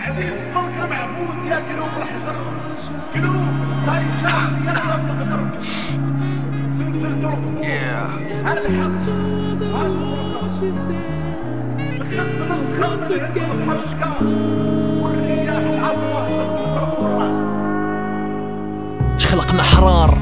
عبيد الصنك معبود يا قلوب الحجر قلوب لا يشاع يلعب الغدر سلسلة القبور الحق. الخص مسخر من عند الحرشكة والرياح العصفة تخلقنا حرار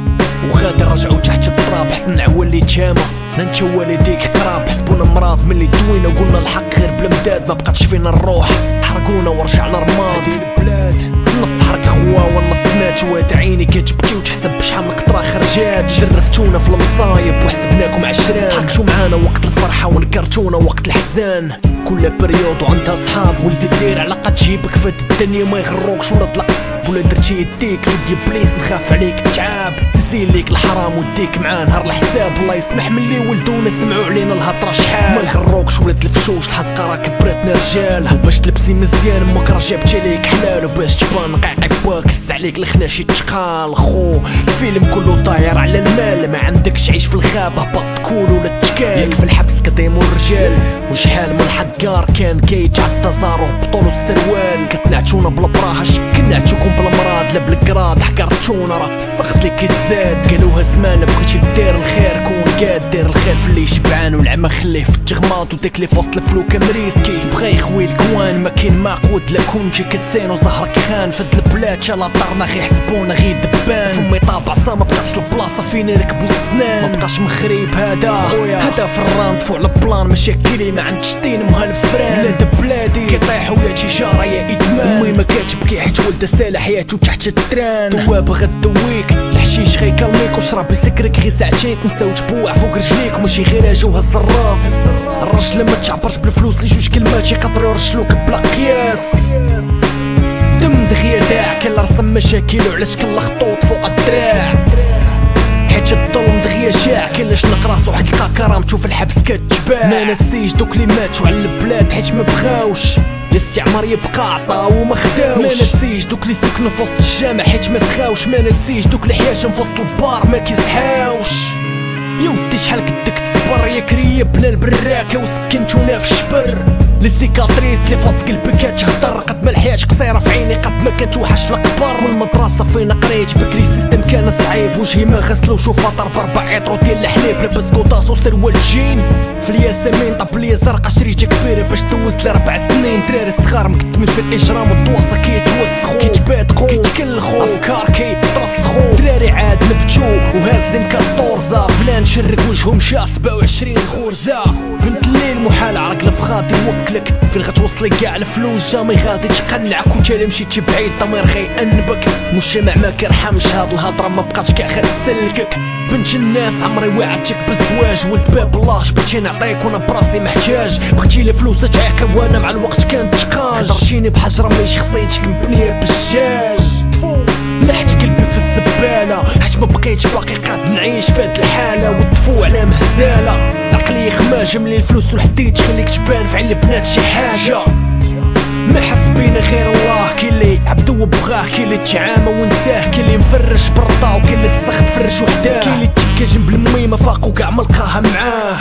وغادي رجعوا تحت التراب حسن عوالي تشامة. ننشا والديك قراب حسبونا مراد ملي دوينا وقلنا الحق غير بلا مداد ما بقاتش فينا الروح. حرقونا ورجعنا رماد البلاد. النص حرق خوا والنص مات. جوات عيني كتبكي وتحسب بشحال من قطرة خرجات. شرفتونا في المصايب وحسبناكم عشران. ضحكتو معانا وقت الفرحة ونكرتونا وقت الحزان. كل période وعندها صحاب ولدي سير على قد جيبك. فات الدنيا ما يغروكش ولا طلع ولا درتي يديك. في بليس نخاف عليك. تعاب نزيل ليك الحرام وديك معاه نهار الحساب. الله يسمح من اللي ولدونا سمعوا علينا الهضرة شحال. ما يغروكش ولا تلفشوش الحزقه راه كبرتنا رجال. وباش تلبسي مزيان أمك راه جابت عليك حلال. وباش تبان قاعد باك هز عليك الخناشي تشقال. خو الفيلم كله طاير على المال. ما عندكش عيش في الغابه بط كول ولا تشكال ياك في الحبس كديمو الرجال وشحال من حد قار كان كيتعطى زارو بطولو السروال. كتنعتونا بلا براها كنعتوكم بلا مراد لا بالقراد حكرتونا راه السخط اللي كيتزاد قالوها زمان بغيتي دير الخير كون قاد. دير الخير في اللي شبعان والعمى خليه في التغماض وداك اللي في وسط الفلوكه مريسكي بغا يخوي الكوان ما كاين ما قود لا كونتي كتسين وزهرك خان. فهاد البلاد شالا طرنا غي يحسبونا غي دبان. ما بقاتش البلاصة فين يركبوا السنان؟ ما بقاش مخريب هذا. هذا في الراند فوق البلان مشاكلي ما عندش طين مها الفران. لا بلادي. كيطيحوا يا تجاره يا إدمان. امي ما كتبكي حيت ولدها سال حياته تحت التران. تواب غدويك الحشيش غيكلميك وشرب يسكرك غي ساعتين. تنسى وتبوع فوق رجليك ماشي غير أجي وهز الراس. الراجل ما تعبرش بالفلوس لي جوج كلمات يقدروا يرشلوك بلا قياس. دم دغيا داع كل رسم مشاكل وعلاش كل خطوط فوق الدراع؟ حيت الظلم دغيا شاع كلاش نقراص واحد لقى كرامتو في الحبس كتباع. ما نسيش دوك اللي ماتوا على البلاد حيت ما بغاوش. الاستعمار يبقى عطا وما خداوش. ما نسيش دوك اللي سكنوا في وسط الجامع حيت ما سخاوش. ما نسيش دوك اللي حياتهم في وسط البار ما كيسحاوش. يا شحال قدك تصبر يا كريا بنا البراكة وسكنتونا في الشبر. لي سيكاتريس لي في وسط قلبك كتهضر قد ما الحياة قصيرة في عيني قد ما كانت وحش الكبار والمدرسة فين قريت؟ بكري سيستم كان صعيب. وجهي ما غسلوش وفطر بربع عطرو ديال الحليب لاباس كوطاس وسروال جين في الياسمين طب ليا زرقا شريتها كبيرة باش دوز لي ربع سنين. دراري صغار مقدمين في الإجرام والدواسة كيتوسخو. كيتبادقو كيتكلخو أفكار كيترسخو كالطورزة فلان شرك وجههم شا 27 خورزة. بنت الليل محال عرق الفخاطي موكلك فين غتوصلي كاع الفلوس؟ جامي غادي تقنعك. وانت اللي مشيتي بعيد ضمير غيأنبك المجتمع ما كيرحمش هاد الهضرة ما بقاتش كاع غتسلكك بنت الناس عمري وعدتك بالزواج ولد باب الله بغيتي نعطيك وأنا براسي محتاج. بغيتي لي فلوس تعيق وأنا مع الوقت كانت تقاج هضرتيني بحجرة ملي شخصيتك مبنية بالشاج. لحت قلبي في الزبالة. حيت ما بقيتش باقي قاد نعيش في هاد الحالة. والدفوع على مهزالة. عقلي خماجة ملي الفلوس والحديد تخليك تبان في عين البنات شي حاجة. ما حس بينا غير الله. كي اللي عبدو وبغاه كي اللي تعامى ونساه. كي اللي مفرش برضا وكي اللي السخط فرش وحداه. كي اللي تكا جنب الميمة فاق وكاع ملقاها معاه.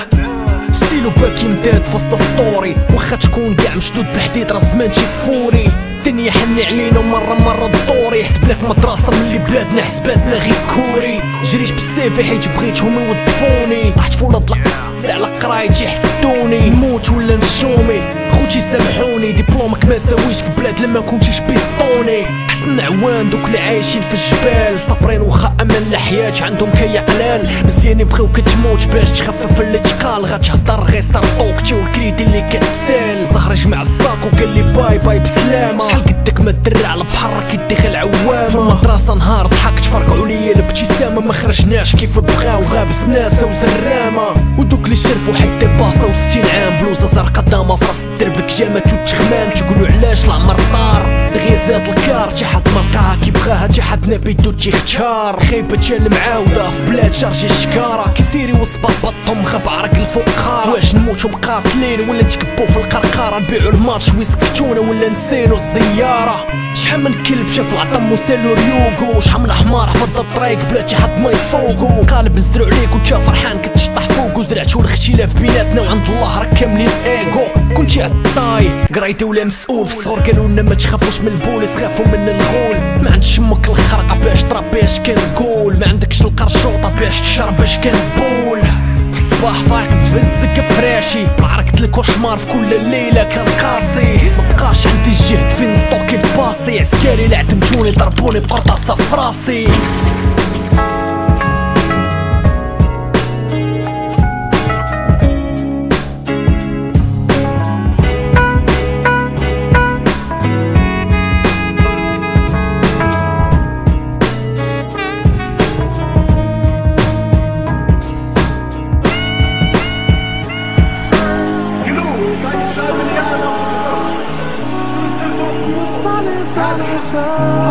ستيلو باكي مداد في وسط story. واخا تكون كاع مشدود بالحديد راه زمان شي فوري. الدنيا حني علينا ومرة مرة الدوري حسبناك مدرسة من اللي بلادنا حسباتنا غير كوري. جريت بال CV حيت بغيتهم يوظفوني. طحت فولا طلع على قرايتي يحسدوني. نموت ولا نشومي. خوتي سامحوني. ديبلومك ما ساويش في بلاد لما كنتيش بيسطوني. حسن عوان دوك اللي عايشين في الجبال. صابرين وخا أمان الحياة عندهم كيا قلال مزيانين بغيوك تموت باش تخفف اللي تقال غتهضر غير سرقوكتي والكريدي اللي كتسال. زهر جمع الساق وقال لي باي باي بسلامة. شحال قدك ما دري على بحر كيدخل العوامة في المدرسة نهار ضحكت فرقعوا ليا الابتسامة. ما خرجناش كيف بغاو. غابس ناسة وزرامة ودوك اللي شرفوا حتى باصة وستين عام بلوزة زرقا داما في راس الدرب كجامة وتخمام تقولوا علاش العمر طار؟ دغيا زاد الكار تا حد ما لقاها كي بغاها تا حد نبيتو تيختار خيبة المعاودة في بلاد شارجي الشكارة. كيسيري وصباط بطهم خاب عرق الفقارة. واش نموتو مقاتلين ولا نتكبو في القرقارة؟ نبيعو الماتش ويسكتونا ولا نسينو الزيارة؟ شحال من كلب شاف العطم وسالو ريوغو؟ شحال من حمار حفظ الطريق بلا تا حد ما يسوقو قالب نزرو عليك وانت فرحان كتشطح فوق وزرعتو الاختلاف بيناتنا وعند الله راك كاملين ايغو. كنتي عطاي قرايتي ولا مسؤول في الصغر قالوا لنا ما تخافوش من البوليس خافوا من الغول. ما عندش أمك الخرقه باش تربي اش كنقول. ما عندكش القرشوطه باش تشرب اش كنبول. في الصباح فايق مفزك فراشي. بعركت ال cauchemar في كل ليلة كان قاسي. مبقاش عندي الجهد فين stocker ال passé. عسكري اللي عدمتوني ضربوني بقرطاسة في راسي. sun